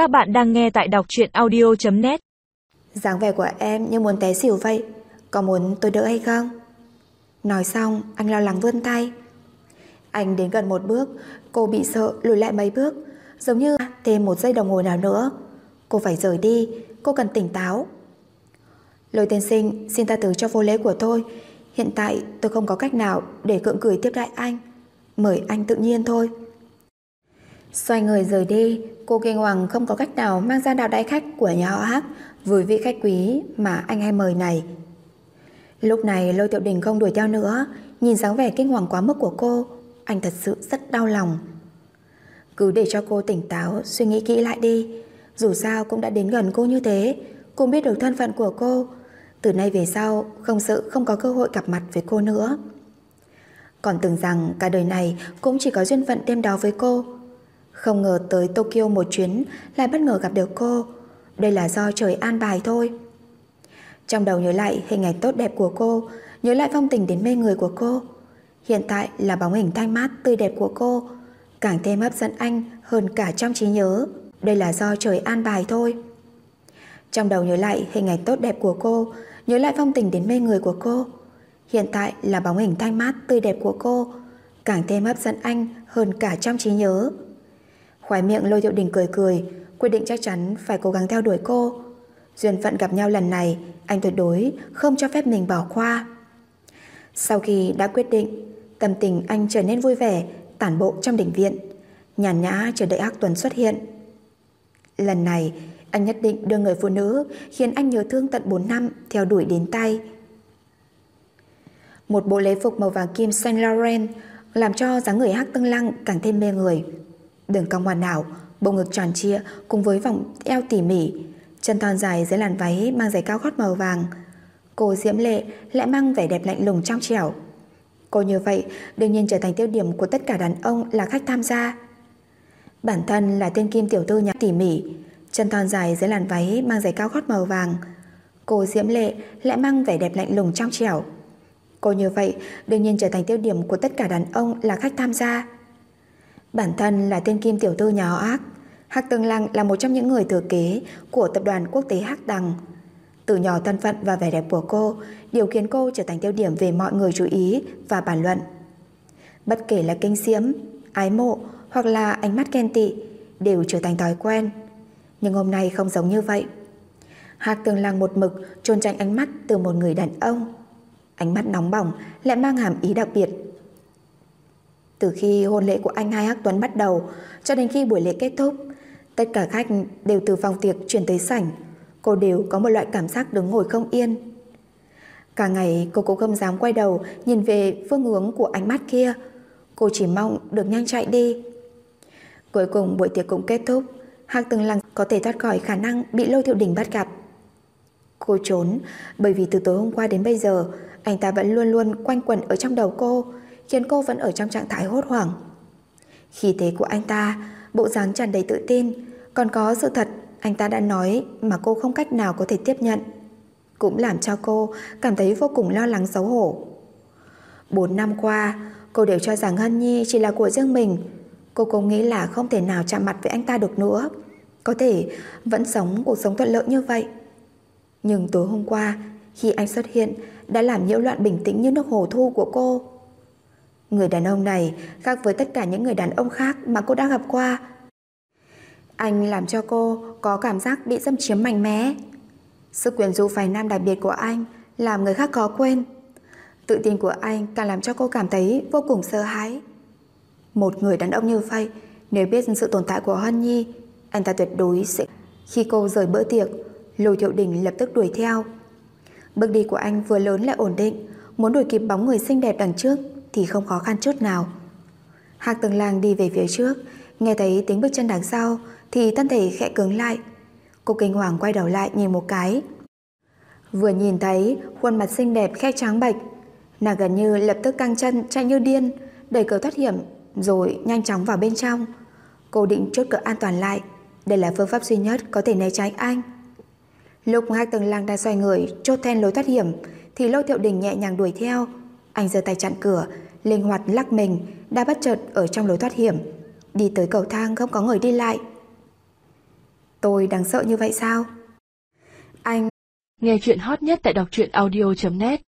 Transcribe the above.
Các bạn đang nghe tại đọc truyện audio.net dáng vẻ của em như muốn té xỉu vậy. Có muốn tôi đỡ hay không? Nói xong, anh lo lắng vươn tay. Anh đến gần một bước, Cô bị sợ lùi lại mấy bước, Giống như thêm một giây đồng hồ nào nữa. Cô phải rời đi, Cô cần tỉnh táo. Lôi tiên sinh, xin tha thứ cho vô lễ của tôi. Hiện tại tôi không có cách nào Để cưỡng cười tiếp đại anh. Mời anh tự nhiên thôi. Xoay người rời đi Cô kinh hoàng không có cách nào mang ra đạo đại khách của nhà họ Hắc với vị khách quý mà anh hay mời này. Lúc này Lôi Tiểu Đình không đuổi theo nữa, nhìn dáng vẻ kinh hoàng quá mức của cô, anh thật sự rất đau lòng. Cứ để cho cô tỉnh táo, suy nghĩ kỹ lại đi. Dù sao cũng đã đến gần cô như thế, cũng biết được thân phận của cô. Từ nay về sau, không sợ không có cơ hội gặp mặt với cô nữa. Còn tưởng rằng cả đời này cũng chỉ có duyên phận đêm đó với cô. Không ngờ tới Tokyo một chuyến lại bất ngờ gặp được cô. Đây là do trời an bài thôi. Trong đầu nhớ lại hình ảnh tốt đẹp của cô, nhớ lại phong tình đến mê người của cô. Hiện tại là bóng hình thanh mát tươi đẹp của cô, càng thêm hấp dẫn anh hơn cả trong trí nhớ. Đây là do trời an bài thôi. Trong đầu nhớ lại hình ảnh tốt đẹp của cô, nhớ lại phong tình đến mê người của cô. Hiện tại là bóng hình thanh mát tươi đẹp của cô, càng thêm hấp dẫn anh hơn cả trong trí nhớ. Khoái miệng lôi thiệu đình cười cười, quyết định chắc chắn phải cố gắng theo đuổi cô. Duyên phận gặp nhau lần này, anh tuyệt đối không cho phép mình bỏ qua. Sau khi đã quyết định, tâm tình anh trở nên vui vẻ, tản bộ trong đỉnh viện, nhàn nhã chờ đợi Hắc Tuần xuất hiện. Lần này, anh nhất định đưa người phụ nữ khiến anh nhớ thương tận 4 năm theo đuổi đến tay. Một bộ lễ phục màu vàng kim Saint Laurent làm cho dáng người Hắc Tương Lăng càng thêm mê người. Đường cong hoàn hảo, bộ ngực tròn trịa cùng với vòng eo tỉ mỉ, chân thon dài dưới làn váy mang giày cao gót màu vàng. Cô diễm lệ lại mang vẻ đẹp lạnh lùng trong trẻo. Cô như vậy đương nhiên trở thành tiêu điểm của tất cả đàn ông là khách tham gia. Bản thân là tên kim tiểu tư nhà tỉ mỉ, chân thon dài dưới làn váy mang giày cao gót màu vàng. Cô diễm lệ lại mang vẻ đẹp lạnh lùng trong trẻo. Cô như vậy đương nhiên trở thành tiêu điểm của tất cả đàn ông là khách tham gia. Bản thân là tên kim tiểu tư nhà họ ác Hắc Tương Lăng là một trong những người thừa kế của tập đoàn quốc tế Hắc Đằng. Từ nhỏ thân phận và vẻ đẹp của cô điều khiến cô trở thành tiêu điểm về mọi người chú ý và bàn luận. Bất kể là kinh xiếm, ái mộ hoặc là ánh mắt ghen tị đều trở thành thói quen. Nhưng hôm nay không giống như vậy. Hạc tường Lăng một mực trôn tránh ánh mắt từ một người đàn ông. Ánh mắt nóng bỏng lại mang hàm ý đặc biệt từ khi hôn lễ của anh hai Hắc Tuấn bắt đầu cho đến khi buổi lễ kết thúc, tất cả khách đều từ phòng tiệc chuyển tới sảnh. Cô đều có một loại cảm giác đứng ngồi không yên. Cả ngày cô cũng không dám quay đầu nhìn về phương hướng của ánh mắt kia. Cô chỉ mong được nhanh chạy đi. Cuối cùng buổi tiệc cũng kết thúc. Hạc Từng Lăng có thể thoát khỏi khả năng bị Lôi Thiệu Đình bắt gặp. Cô trốn bởi vì từ tối hôm qua đến bây giờ anh ta vẫn luôn luôn quanh quẩn ở trong đầu cô khiến cô vẫn ở trong trạng thái hốt hoảng. Khi thế của anh ta, bộ dáng tràn đầy tự tin, còn có sự thật anh ta đã nói mà cô không cách nào có thể tiếp nhận. Cũng làm cho cô cảm thấy vô cùng lo lắng xấu hổ. Bốn năm qua, cô đều cho rằng Hân Nhi chỉ là của riêng mình. Cô cũng nghĩ là không thể nào chạm mặt với anh ta được nữa. Có thể vẫn sống cuộc sống thuận lợi như vậy. Nhưng tối hôm qua, khi anh xuất hiện, đã làm nhiễu loạn bình tĩnh như nước hồ thu của cô. Người đàn ông này khác với tất cả những người đàn ông khác mà cô đã gặp qua. Anh làm cho cô có cảm giác bị xâm chiếm mạnh mẽ. Sức quyền du phái nam đặc biệt của anh làm người khác khó quên. Tự tin của anh càng làm cho cô cảm thấy vô cùng sợ hãi. Một người đàn ông như vậy, nếu biết sự tồn tại của Hân Nhi, anh ta tuyệt đối sẽ... Khi cô rời bữa tiệc, Lôi Thiệu Đình lập tức đuổi theo. Bước đi của anh vừa lớn lại ổn định, muốn đuổi kịp bóng người xinh đẹp đằng trước thì không khó khăn chút nào. Hạc Tường Lang đi về phía trước, nghe thấy tiếng bước chân đằng sau thì thân thể khẽ cứng lại. Cô kinh hoàng quay đầu lại nhìn một cái. Vừa nhìn thấy khuôn mặt xinh đẹp khẽ trắng bệch, nàng gần như lập tức căng chân chạy như điên, đẩy cửa thoát hiểm rồi nhanh chóng vào bên trong. Cô định chốt cửa an toàn lại, đây là phương pháp duy nhất có thể né tránh anh. Lúc Hạc Tường Lang đang xoay người chốt then lối thoát hiểm thì Lô Thiệu Đình nhẹ nhàng đuổi theo, anh giơ tay chặn cửa, linh hoạt lắc mình, đã bất chợt ở trong lối thoát hiểm. Đi tới cầu thang không có người đi lại. Tôi đáng sợ như vậy sao? Anh... Nghe chuyện hot nhất tại đọc truyện audio.net